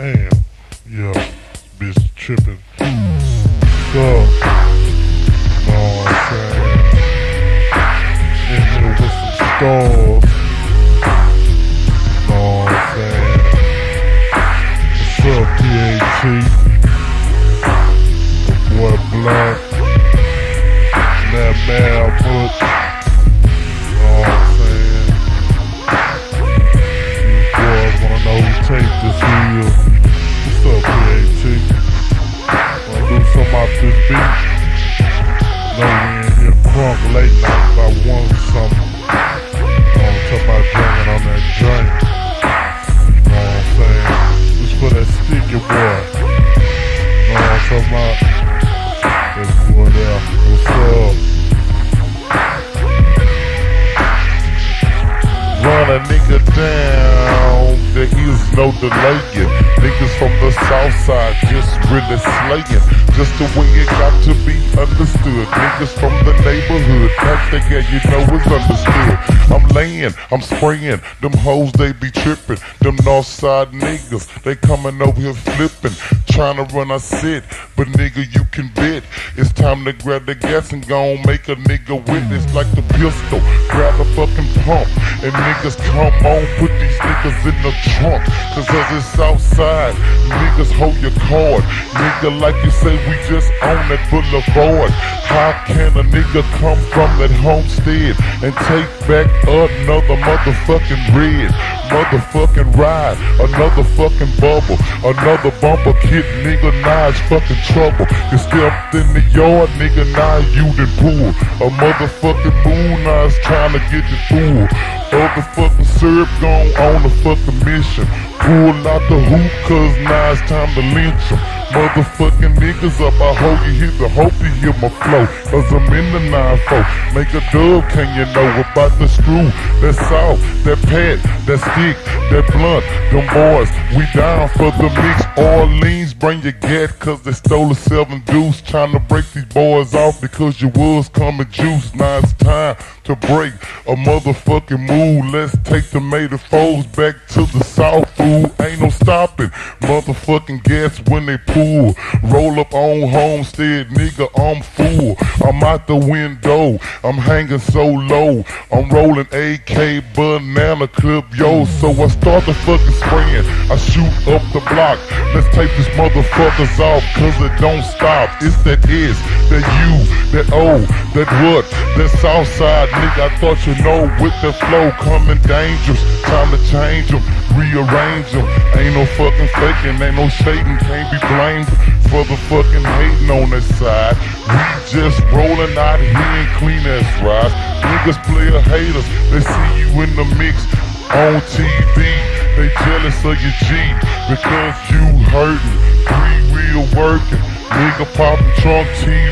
Damn. Yeah. Bitch tripping. So, know what I'm saying? In here with some stars. Know what I'm saying? What's up, PAT? The boy Black. That man put. Niggas from the south side just really slaying. Just the way it got to be understood. Niggas from the neighborhood, back there, you know it's understood. I'm laying, I'm spraying, them hoes they be tripping. Them north side niggas, they coming over here flipping. Trying to run a sit, but nigga you can bet. It's time to grab the gas and go on make a nigga witness like the pistol. Grab the fucking pump and niggas come on, put these niggas in the trunk. Cause as it's Southside, niggas hold your card. Nigga, like you say, we just on that boulevard. How can a nigga come from that homestead and take back another motherfucking red? Motherfucking ride, another fucking bubble, another bumper kid, nigga, now it's fucking trouble. You stepped in the yard, nigga, now you done pulled. A motherfucking moon, now it's trying to get the fool. Other fucking syrup gone on a fucking mission. Pull out the hoop, cause now it's time to lynch 'em. Motherfucking niggas up, I hope you hear the hope you hear my flow. Cause I'm in the 9-4. Make a dub, can you know about the screw? That salt, that pad, that stick, that blunt, them boys, we down for the mix. Orleans, bring your gat, cause they stole a seven deuce. Trying to break these boys off because your was coming juice. Now it's time to break a motherfucking move. Let's take the made foes back to the south food. Ain't no stopping. Motherfucking gas when they pull. Roll up on homestead, nigga, I'm full. I'm out the window. I'm hanging so low. I'm rolling AK banana clip, yo. So I start the fucking spraying. I shoot up the block. Let's take these motherfuckers off, cause it don't stop. It's that is, that you, that O, that what, that south side, nigga. I thought you know with the flow coming dangerous. Time to change them, rearrange them. Ain't no fucking faking, ain't no Satan, can't be blamed for the fucking hating on that side. We just rolling out here and clean as rice. Niggas play a haters, they see you in the mix on TV. They jealous of your G because you hurting. Three real working. Nigga popping trunk TV,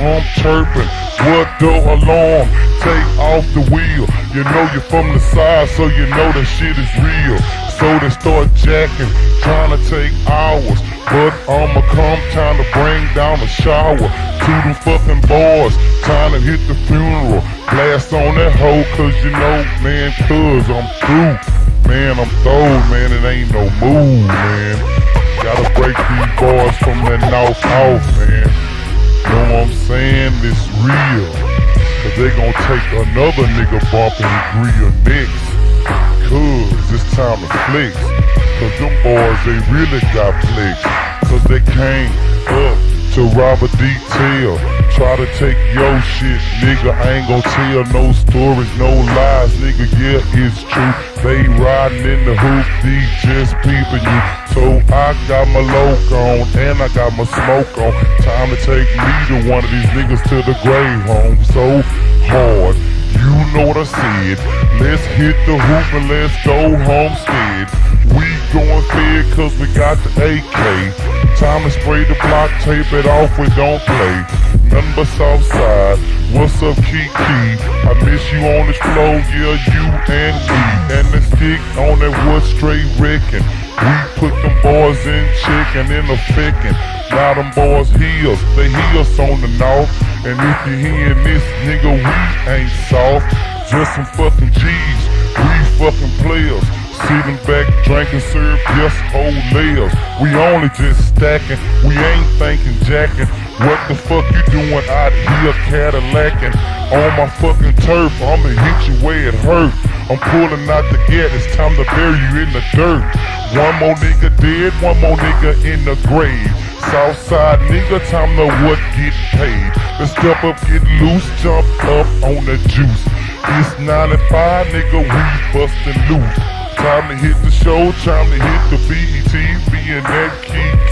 I'm chirping. What the alarm? Take off the wheel. You know you're from the side, so you know that shit is real. So they start jacking, trying to take hours. But I'ma come, time to bring down the shower. To them fucking boys, time to hit the funeral. Blast on that hoe, cause you know, man, cuz I'm through. Man, I'm through, man, it ain't no move, man. Gotta from that north off, man. You Know what I'm saying? It's real. Cause they gon' take another nigga bump and your next. Cause it's time to flex. Cause them boys, they really got flex. Cause they came up to rob a detail. Try to take your shit, nigga. I ain't gon' tell no stories, no lies, nigga. Yeah, it's true. They riding in the hoop, these just peeping you. So I got my loc on and I got my smoke on. Time to take me to one of these niggas to the grave home. So hard. You know what I said. Let's hit the hoop and let's go homestead. We going fed cause we got the AK. Time to spray the block, tape it off, we don't play. Nothing but south side. What's up, Kiki? I miss you on this floor, yeah, you and me. And the stick on that wood straight wrecking. We put them boys in chicken in effectin'. Now them boys heels, they heels on the north. And if you hearing this, nigga, we ain't soft. Just some fucking G's. We fucking players. Sitting back, drinking syrup, just old layers. We only just stacking, we ain't thinking jacking. What the fuck you doing out here Cadillacing? On my fucking turf, I'ma hit you where it hurt. I'm pulling out the gate, it's time to bury you in the dirt. One more nigga dead, one more nigga in the grave. Southside nigga, time to what get paid. Let's step up, get loose, jump up on the juice. It's 95, nigga, we bustin' loose. Time to hit the show, time to hit the BET, being that key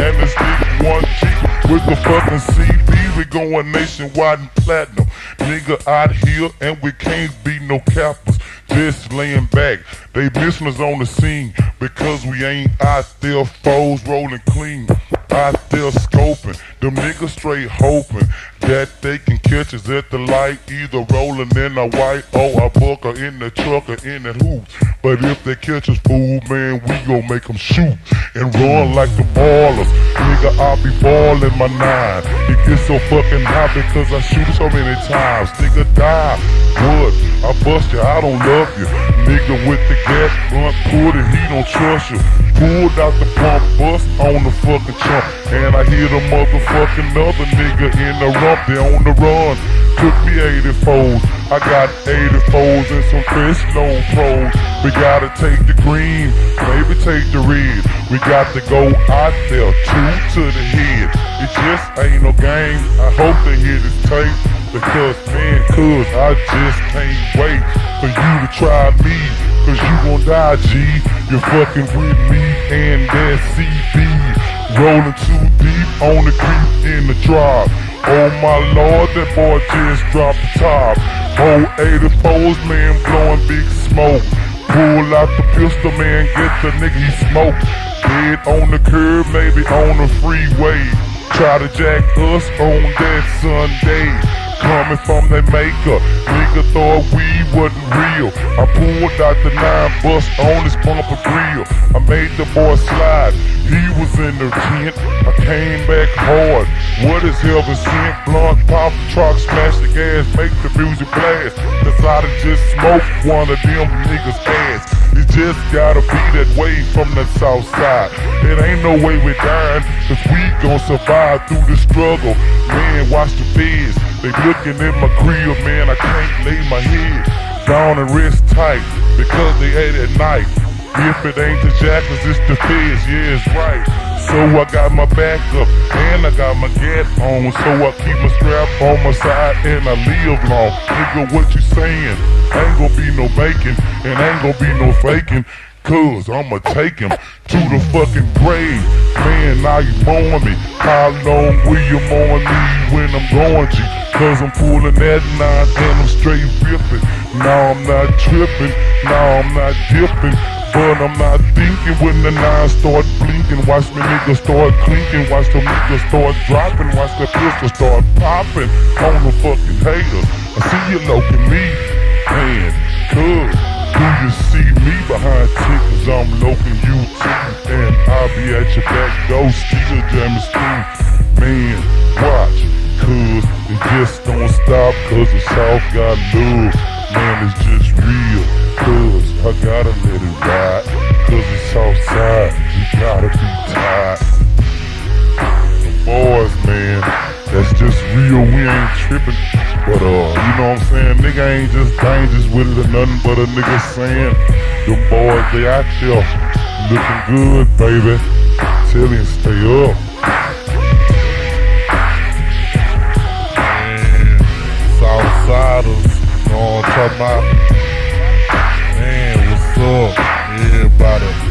and the stick one G with the fucking CD. We going nationwide and platinum. Nigga out here, and we can't be no cappers. Just laying back, they us on the scene. Because we ain't out there foes rolling clean out there scoping. Them niggas straight hoping that they can catch us at the light, either rolling in a white or a buck or in the truck or in the hoop. But if they catch us, fool, man, we gon' make them shoot and run like the ballers. Nigga, I be ballin' my nine. It gets so fucking hot because I shoot so many times. Nigga, die. What? I bust you, I don't love you. Nigga with the gas blunt, pull the he don't trust you. Pulled out the pump, bust on the fucking chump. And I hear the motherfucking other nigga in the rump, they on the run. Took me 84s, I got 84s and some fresh low pros. We gotta take the green, maybe take the red. We got to go out there, two to the head. It just ain't no game, I hope they hear this tape. Because man, cuz I just can't wait for you to try me. Cause you gon' die, G. You're fucking with me and that CD. Rolling too deep on the creep in the drop. Oh my lord, that boy just dropped the top. Whole 84s, man, blowing big smoke. Pull out the pistol, man, get the nigga smoke. Dead on the curb, maybe on the freeway. Try to jack us on that Sunday coming from the maker. Nigga thought we wasn't real. I pulled out the nine bus on his bumper grill. I made the boy slide. He was in the tent. I came back hard. What is heaven sent? Blunt, pop the truck, smash the gas, make the music blast. Decided just smoke one of them niggas ass. It just gotta be that way from the south side. It ain't no way we're dying, cause we gon' survive through the struggle. Man, watch the feds. They looking at my crib, man, I can't lay my head down and rest tight because they ate at night. If it ain't the jackals, it's the feds, yeah, it's right. So I got my back up and I got my gat on. So I keep my strap on my side and I live long. Nigga, what you saying? Ain't gonna be no bacon and ain't gonna be no faking. Cause I'ma take him to the fucking grave. Man, now you mourn me. How long will you mourn me when I'm going, G? Cause I'm pulling that nine and I'm straight ripping. Now I'm not tripping, now I'm not dipping. But I'm not thinking when the nine start blinking. Watch me niggas start clinking. Watch the niggas start dropping. Watch the pistol start popping on the fucking haters. I see you looking me, man, cuz. Do you see me behind tickets? I'm loking you too. And I'll be at your back door, still jamming steam. Man, watch, cuz it just don't stop, cause the South got love. Man, it's just real, cuz I gotta let it ride. Cause it's Southside, you gotta be tied. The boys, man, that's just real, we ain't tripping. But uh, you know what I'm saying? Nigga ain't just dangerous with it or nothing but a nigga saying them boys they out there looking good, baby. Tell him stay up. Southsiders, you know what I'm talking about? Up? Everybody,